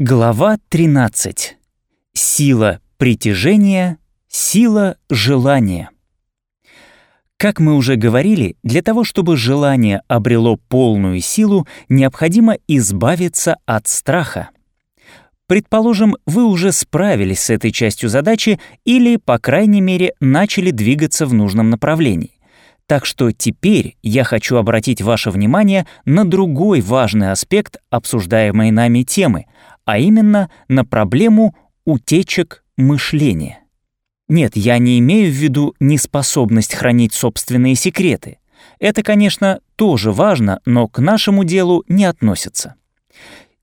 Глава 13. Сила притяжения, сила желания. Как мы уже говорили, для того, чтобы желание обрело полную силу, необходимо избавиться от страха. Предположим, вы уже справились с этой частью задачи или, по крайней мере, начали двигаться в нужном направлении. Так что теперь я хочу обратить ваше внимание на другой важный аспект обсуждаемой нами темы, а именно на проблему утечек мышления. Нет, я не имею в виду неспособность хранить собственные секреты. Это, конечно, тоже важно, но к нашему делу не относится.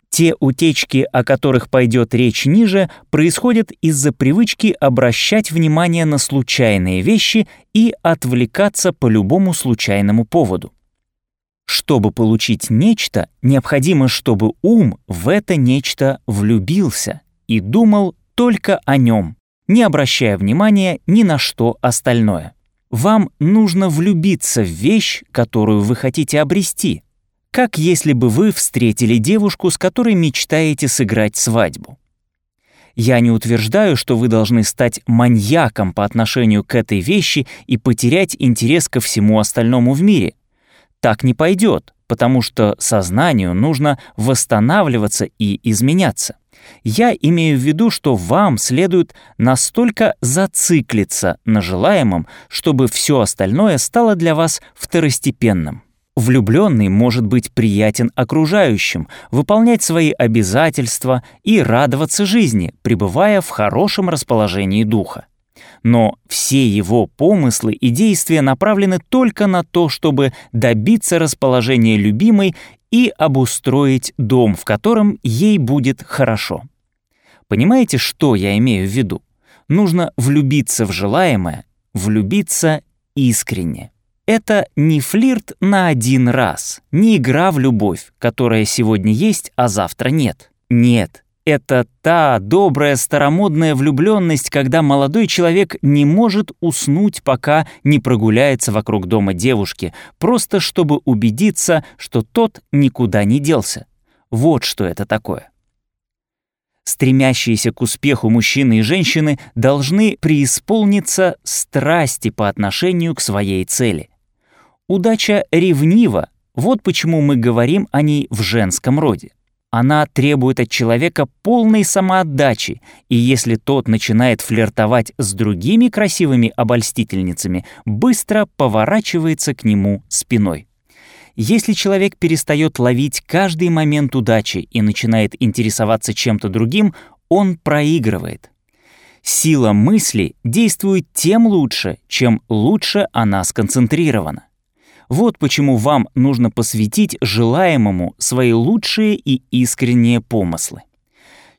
Те утечки, о которых пойдет речь ниже, происходят из-за привычки обращать внимание на случайные вещи и отвлекаться по любому случайному поводу. Чтобы получить нечто, необходимо, чтобы ум в это нечто влюбился и думал только о нем, не обращая внимания ни на что остальное. Вам нужно влюбиться в вещь, которую вы хотите обрести, как если бы вы встретили девушку, с которой мечтаете сыграть свадьбу. Я не утверждаю, что вы должны стать маньяком по отношению к этой вещи и потерять интерес ко всему остальному в мире. Так не пойдет, потому что сознанию нужно восстанавливаться и изменяться. Я имею в виду, что вам следует настолько зациклиться на желаемом, чтобы все остальное стало для вас второстепенным. Влюбленный может быть приятен окружающим, выполнять свои обязательства и радоваться жизни, пребывая в хорошем расположении духа но все его помыслы и действия направлены только на то, чтобы добиться расположения любимой и обустроить дом, в котором ей будет хорошо. Понимаете, что я имею в виду? Нужно влюбиться в желаемое, влюбиться искренне. Это не флирт на один раз, не игра в любовь, которая сегодня есть, а завтра нет. Нет, это та добрая старомодная влюбленность, когда молодой человек не может уснуть, пока не прогуляется вокруг дома девушки, просто чтобы убедиться, что тот никуда не делся. Вот что это такое. Стремящиеся к успеху мужчины и женщины должны преисполниться страсти по отношению к своей цели. Удача ревнива, вот почему мы говорим о ней в женском роде. Она требует от человека полной самоотдачи, и если тот начинает флиртовать с другими красивыми обольстительницами, быстро поворачивается к нему спиной. Если человек перестает ловить каждый момент удачи и начинает интересоваться чем-то другим, он проигрывает. Сила мысли действует тем лучше, чем лучше она сконцентрирована. Вот почему вам нужно посвятить желаемому свои лучшие и искренние помыслы.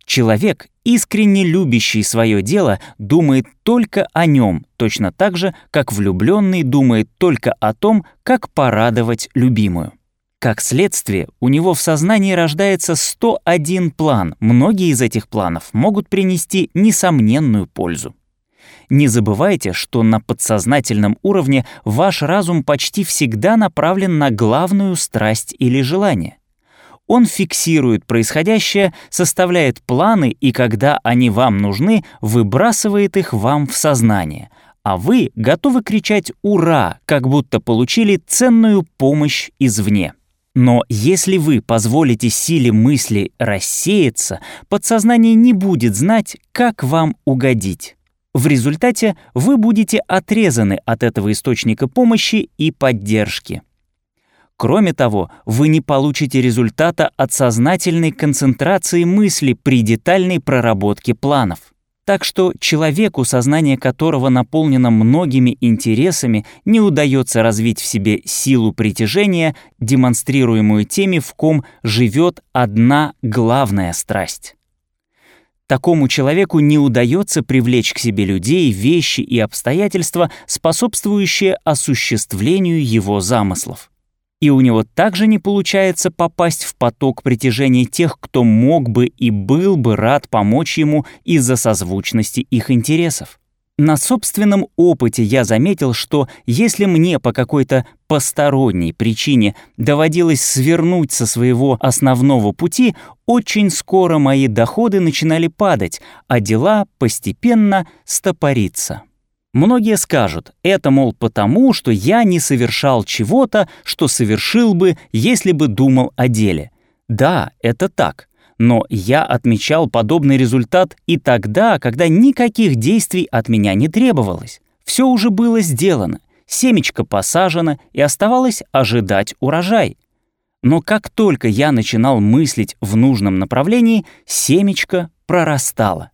Человек, искренне любящий свое дело, думает только о нем, точно так же, как влюбленный думает только о том, как порадовать любимую. Как следствие, у него в сознании рождается 101 план, многие из этих планов могут принести несомненную пользу. Не забывайте, что на подсознательном уровне ваш разум почти всегда направлен на главную страсть или желание. Он фиксирует происходящее, составляет планы и, когда они вам нужны, выбрасывает их вам в сознание, а вы готовы кричать «Ура!», как будто получили ценную помощь извне. Но если вы позволите силе мысли рассеяться, подсознание не будет знать, как вам угодить. В результате вы будете отрезаны от этого источника помощи и поддержки. Кроме того, вы не получите результата от сознательной концентрации мысли при детальной проработке планов. Так что человеку, сознание которого наполнено многими интересами, не удается развить в себе силу притяжения, демонстрируемую теми, в ком живет одна главная страсть. Такому человеку не удается привлечь к себе людей, вещи и обстоятельства, способствующие осуществлению его замыслов. И у него также не получается попасть в поток притяжения тех, кто мог бы и был бы рад помочь ему из-за созвучности их интересов. На собственном опыте я заметил, что если мне по какой-то посторонней причине доводилось свернуть со своего основного пути, очень скоро мои доходы начинали падать, а дела постепенно стопориться. Многие скажут, это, мол, потому, что я не совершал чего-то, что совершил бы, если бы думал о деле. Да, это так. Но я отмечал подобный результат и тогда, когда никаких действий от меня не требовалось. Все уже было сделано, семечко посажено и оставалось ожидать урожай. Но как только я начинал мыслить в нужном направлении, семечко прорастало.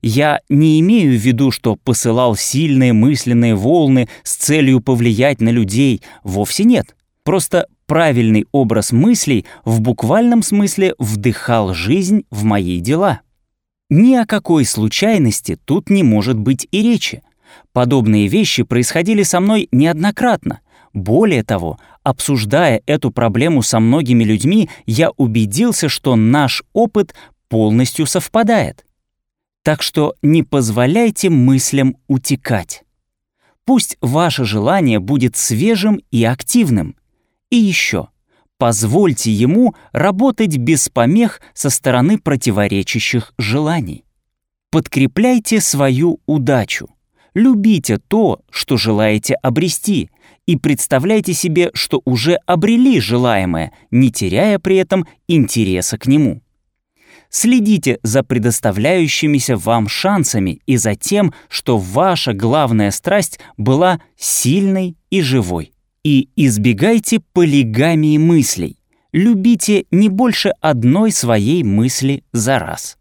Я не имею в виду, что посылал сильные мысленные волны с целью повлиять на людей, вовсе нет. Просто правильный образ мыслей в буквальном смысле вдыхал жизнь в мои дела. Ни о какой случайности тут не может быть и речи. Подобные вещи происходили со мной неоднократно. Более того, обсуждая эту проблему со многими людьми, я убедился, что наш опыт полностью совпадает. Так что не позволяйте мыслям утекать. Пусть ваше желание будет свежим и активным. И еще, позвольте ему работать без помех со стороны противоречащих желаний. Подкрепляйте свою удачу. Любите то, что желаете обрести, и представляйте себе, что уже обрели желаемое, не теряя при этом интереса к нему. Следите за предоставляющимися вам шансами и за тем, что ваша главная страсть была сильной и живой. И избегайте полигамии мыслей. Любите не больше одной своей мысли за раз.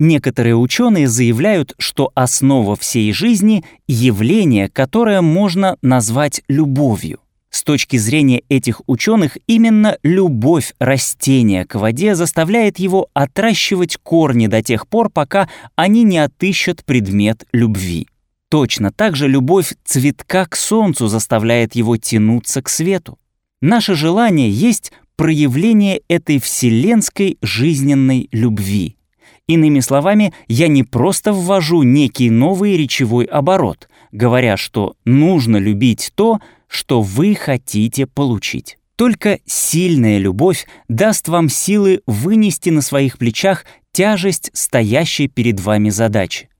Некоторые ученые заявляют, что основа всей жизни — явление, которое можно назвать любовью. С точки зрения этих ученых, именно любовь растения к воде заставляет его отращивать корни до тех пор, пока они не отыщут предмет любви. Точно так же любовь цветка к солнцу заставляет его тянуться к свету. Наше желание есть проявление этой вселенской жизненной любви. Иными словами, я не просто ввожу некий новый речевой оборот, говоря, что нужно любить то, что вы хотите получить. Только сильная любовь даст вам силы вынести на своих плечах тяжесть стоящей перед вами задачи.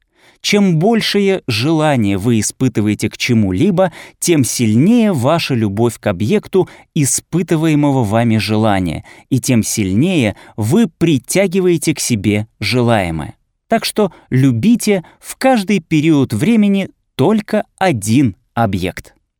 Чем большее желание вы испытываете к чему-либо, тем сильнее ваша любовь к объекту испытываемого вами желания, и тем сильнее вы притягиваете к себе желаемое. Так что любите в каждый период времени только один объект.